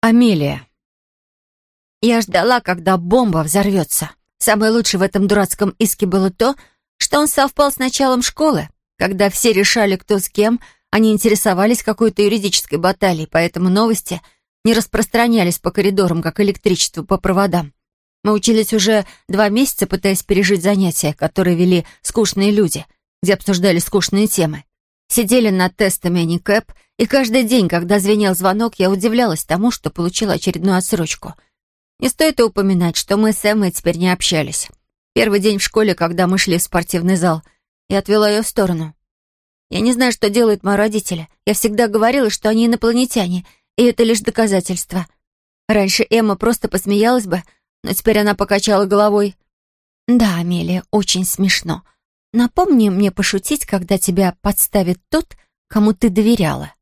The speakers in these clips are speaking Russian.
Амелия. Я ждала, когда бомба взорвется. Самое лучшее в этом дурацком иске было то, что он совпал с началом школы, когда все решали, кто с кем, они интересовались какой-то юридической баталией, поэтому новости не распространялись по коридорам, как электричество по проводам. Мы учились уже два месяца, пытаясь пережить занятия, которые вели скучные люди, где обсуждали скучные темы сидели над тестами Аникэп, и каждый день, когда звенел звонок, я удивлялась тому, что получила очередную отсрочку. Не стоит и упоминать, что мы с Эммой теперь не общались. Первый день в школе, когда мы шли в спортивный зал, я отвела ее в сторону. Я не знаю, что делают мои родители. Я всегда говорила, что они инопланетяне, и это лишь доказательство. Раньше Эмма просто посмеялась бы, но теперь она покачала головой. «Да, Амелия, очень смешно. Напомни мне пошутить, когда тебя подставит тот, кому ты доверяла».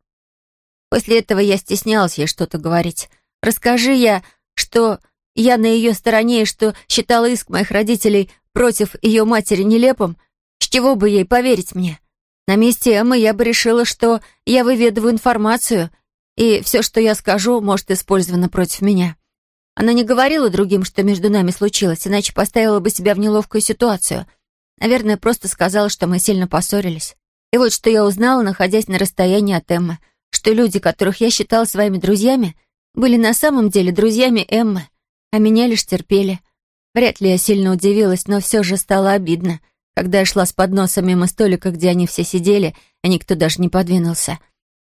После этого я стеснялась ей что-то говорить. «Расскажи я, что я на ее стороне и что считала иск моих родителей против ее матери нелепым, с чего бы ей поверить мне? На месте Эммы я бы решила, что я выведываю информацию, и все, что я скажу, может использовано против меня. Она не говорила другим, что между нами случилось, иначе поставила бы себя в неловкую ситуацию — Наверное, просто сказала, что мы сильно поссорились. И вот что я узнала, находясь на расстоянии от Эммы, что люди, которых я считала своими друзьями, были на самом деле друзьями Эммы, а меня лишь терпели. Вряд ли я сильно удивилась, но все же стало обидно, когда я шла с подносом мимо столика, где они все сидели, а никто даже не подвинулся.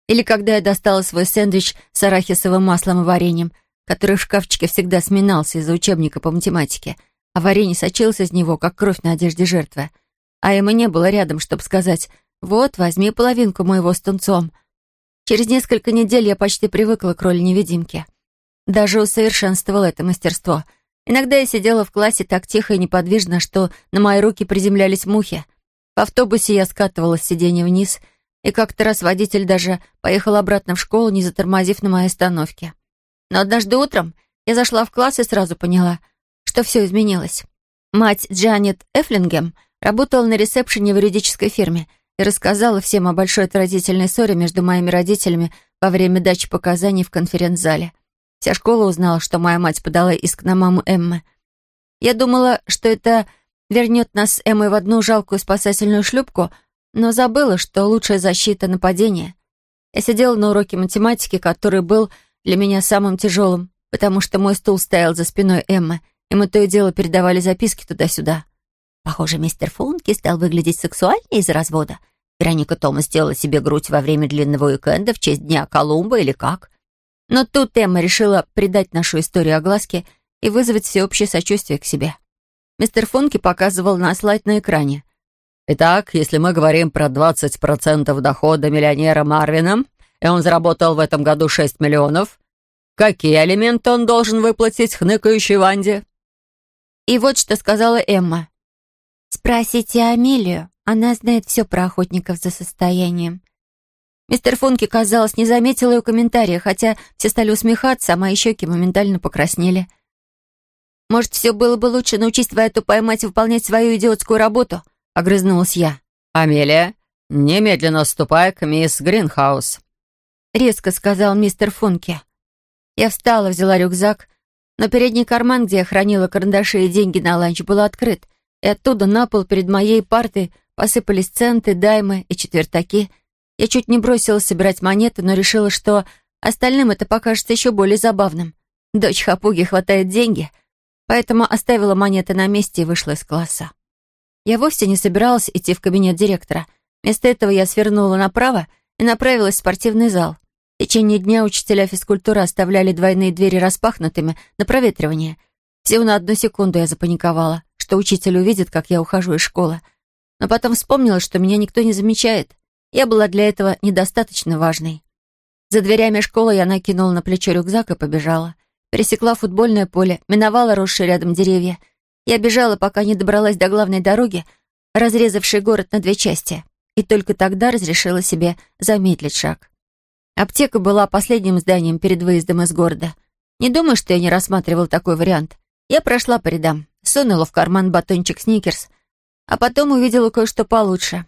Или когда я достала свой сэндвич с арахисовым маслом и вареньем, который в шкафчике всегда сминался из-за учебника по математике, а варенье сочилось из него, как кровь на одежде жертвы. А ему не было рядом, чтобы сказать «Вот, возьми половинку моего с тунцом». Через несколько недель я почти привыкла к роли невидимки. Даже усовершенствовала это мастерство. Иногда я сидела в классе так тихо и неподвижно, что на мои руки приземлялись мухи. В автобусе я скатывалась с сиденья вниз, и как-то раз водитель даже поехал обратно в школу, не затормозив на моей остановке. Но однажды утром я зашла в класс и сразу поняла — что все изменилось. Мать Джанет Эфлингем работала на ресепшене в юридической фирме и рассказала всем о большой отразительной ссоре между моими родителями во время дачи показаний в конференц-зале. Вся школа узнала, что моя мать подала иск на маму Эммы. Я думала, что это вернет нас с Эммой в одну жалкую спасательную шлюпку, но забыла, что лучшая защита — нападение. Я сидела на уроке математики, который был для меня самым тяжелым, потому что мой стул стоял за спиной Эммы — и мы то и дело передавали записки туда-сюда. Похоже, мистер Функи стал выглядеть сексуальнее из-за развода. Вероника Тома сделала себе грудь во время длинного уикенда в честь Дня Колумба или как. Но тут Эмма решила придать нашу историю огласке и вызвать всеобщее сочувствие к себе. Мистер Фонки показывал на слайд на экране. «Итак, если мы говорим про 20% дохода миллионера Марвина, и он заработал в этом году 6 миллионов, какие алименты он должен выплатить хныкающей Ванде?» И вот что сказала Эмма. «Спросите Амелию, она знает все про охотников за состоянием». Мистер Фонки, казалось, не заметил ее комментария, хотя все стали усмехаться, а мои щеки моментально покраснели. «Может, все было бы лучше научись твою поймать и выполнять свою идиотскую работу?» — огрызнулась я. «Амелия, немедленно ступай к мисс Гринхаус», — резко сказал мистер Функи. Я встала, взяла рюкзак, но передний карман, где я хранила карандаши и деньги на ланч, был открыт, и оттуда на пол перед моей партой посыпались центы, даймы и четвертаки. Я чуть не бросилась собирать монеты, но решила, что остальным это покажется еще более забавным. Дочь Хапуги хватает деньги, поэтому оставила монеты на месте и вышла из класса. Я вовсе не собиралась идти в кабинет директора. Вместо этого я свернула направо и направилась в спортивный зал. В течение дня учителя физкультуры оставляли двойные двери распахнутыми на проветривание. Всего на одну секунду я запаниковала, что учитель увидит, как я ухожу из школы. Но потом вспомнила, что меня никто не замечает. Я была для этого недостаточно важной. За дверями школы я накинула на плечо рюкзак и побежала. Пересекла футбольное поле, миновала росшие рядом деревья. Я бежала, пока не добралась до главной дороги, разрезавшей город на две части, и только тогда разрешила себе замедлить шаг. Аптека была последним зданием перед выездом из города. Не думаю, что я не рассматривал такой вариант. Я прошла по рядам, сунула в карман батончик Сникерс, а потом увидела кое-что получше.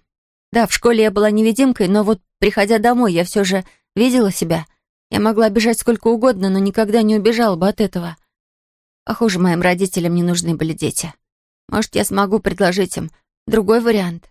Да, в школе я была невидимкой, но вот, приходя домой, я все же видела себя. Я могла бежать сколько угодно, но никогда не убежала бы от этого. Похоже, моим родителям не нужны были дети. Может, я смогу предложить им другой вариант.